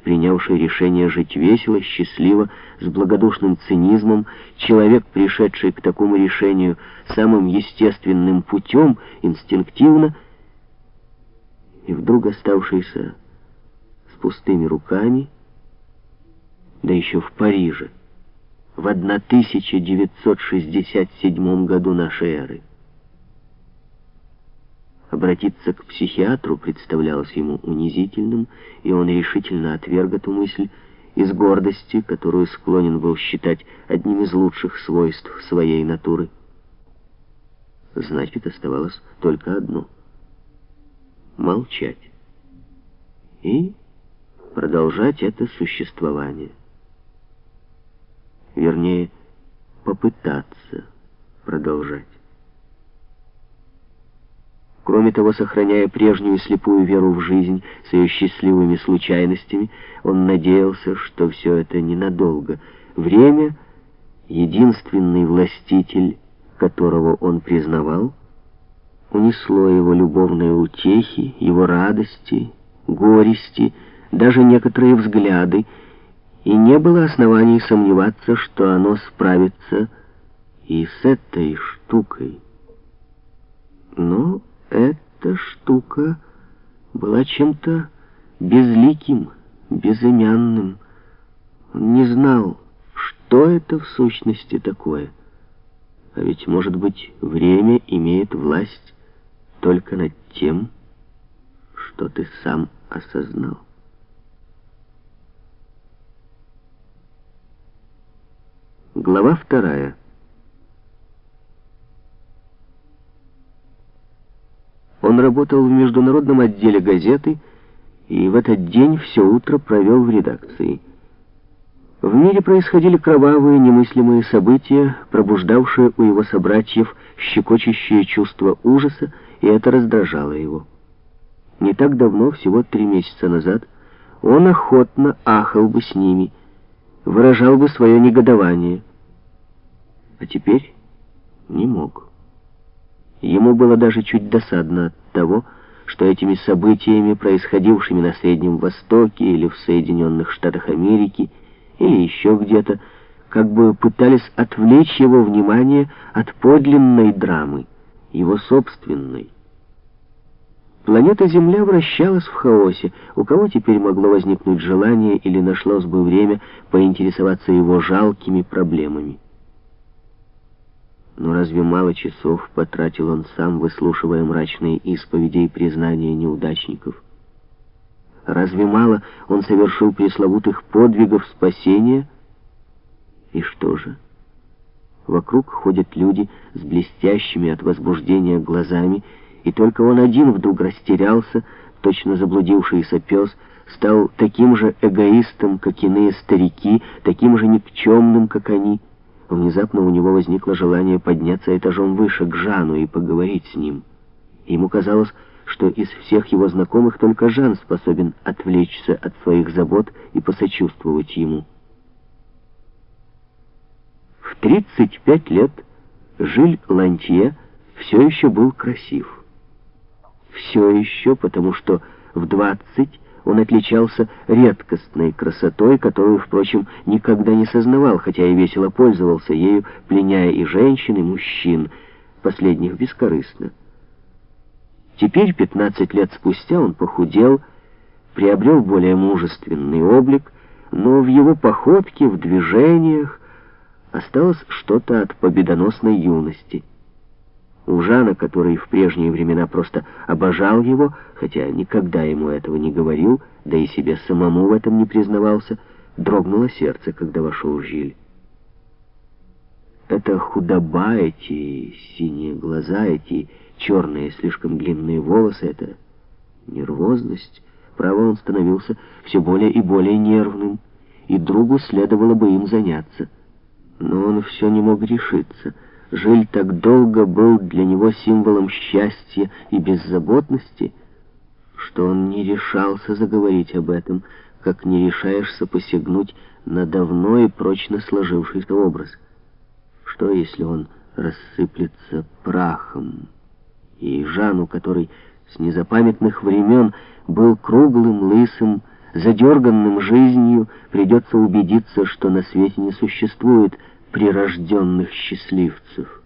принявший решение жить весело, счастливо, с благодушным цинизмом, человек, пришедший к такому решению самым естественным путем, инстинктивно, и вдруг оставшийся с пустыми руками, да еще в Париже, в 1967 году нашей эры. Обратиться к психиатру представлялось ему унизительным, и он решительно отверг эту мысль из гордости, которую склонен был считать одним из лучших свойств своей натуры. Значит, оставалось только одно — молчать и продолжать это существование. Вернее, попытаться продолжать. Кроме того, сохраняя прежнюю слепую веру в жизнь с ее счастливыми случайностями, он надеялся, что все это ненадолго. Время, единственный властитель, которого он признавал, унесло его любовные утехи, его радости, горести, даже некоторые взгляды, и не было оснований сомневаться, что оно справится и с этой штукой. Но эта штука была чем-то безликим, безымянным. Он не знал, что это в сущности такое. А ведь, может быть, время имеет власть только над тем, что ты сам осознал. Глава вторая. Работал в международном отделе газеты и в этот день все утро провел в редакции. В мире происходили кровавые, немыслимые события, пробуждавшие у его собратьев щекочущее чувство ужаса, и это раздражало его. Не так давно, всего три месяца назад, он охотно ахал бы с ними, выражал бы свое негодование. А теперь не мог. Ему было даже чуть досадно от того, что этими событиями, происходившими на Среднем Востоке или в Соединенных Штатах Америки, или еще где-то, как бы пытались отвлечь его внимание от подлинной драмы, его собственной. Планета Земля вращалась в хаосе. У кого теперь могло возникнуть желание или нашлось бы время поинтересоваться его жалкими проблемами? Но разве мало часов потратил он сам, выслушивая мрачные исповеди и признания неудачников? Разве мало он совершил пресловутых подвигов спасения? И что же? Вокруг ходят люди с блестящими от возбуждения глазами, и только он один вдруг растерялся, точно заблудившийся пес, стал таким же эгоистом, как иные старики, таким же никчемным, как они — Внезапно у него возникло желание подняться этажом выше, к Жану, и поговорить с ним. Ему казалось, что из всех его знакомых только Жан способен отвлечься от своих забот и посочувствовать ему. В 35 лет Жиль Лантье все еще был красив. Все еще, потому что в 20 он отличался редкостной красотой, которую, впрочем, никогда не сознавал, хотя и весело пользовался ею, пленяя и женщин, и мужчин, последних бескорыстно. Теперь, 15 лет спустя, он похудел, приобрел более мужественный облик, но в его походке, в движениях осталось что-то от победоносной юности — у Жана, который в прежние времена просто обожал его, хотя никогда ему этого не говорил, да и себе самому в этом не признавался, дрогнуло сердце, когда вошел Жиль. Это худоба, эти синие глаза, эти черные, слишком длинные волосы, это нервозность. Право, он становился все более и более нервным, и другу следовало бы им заняться. Но он все не мог решиться — Жиль так долго был для него символом счастья и беззаботности, что он не решался заговорить об этом, как не решаешься посягнуть на давно и прочно сложившийся образ. Что, если он рассыплется прахом? И Жану, который с незапамятных времен был круглым, лысым, задерганным жизнью, придется убедиться, что на свете не существует прирожденных счастливцев.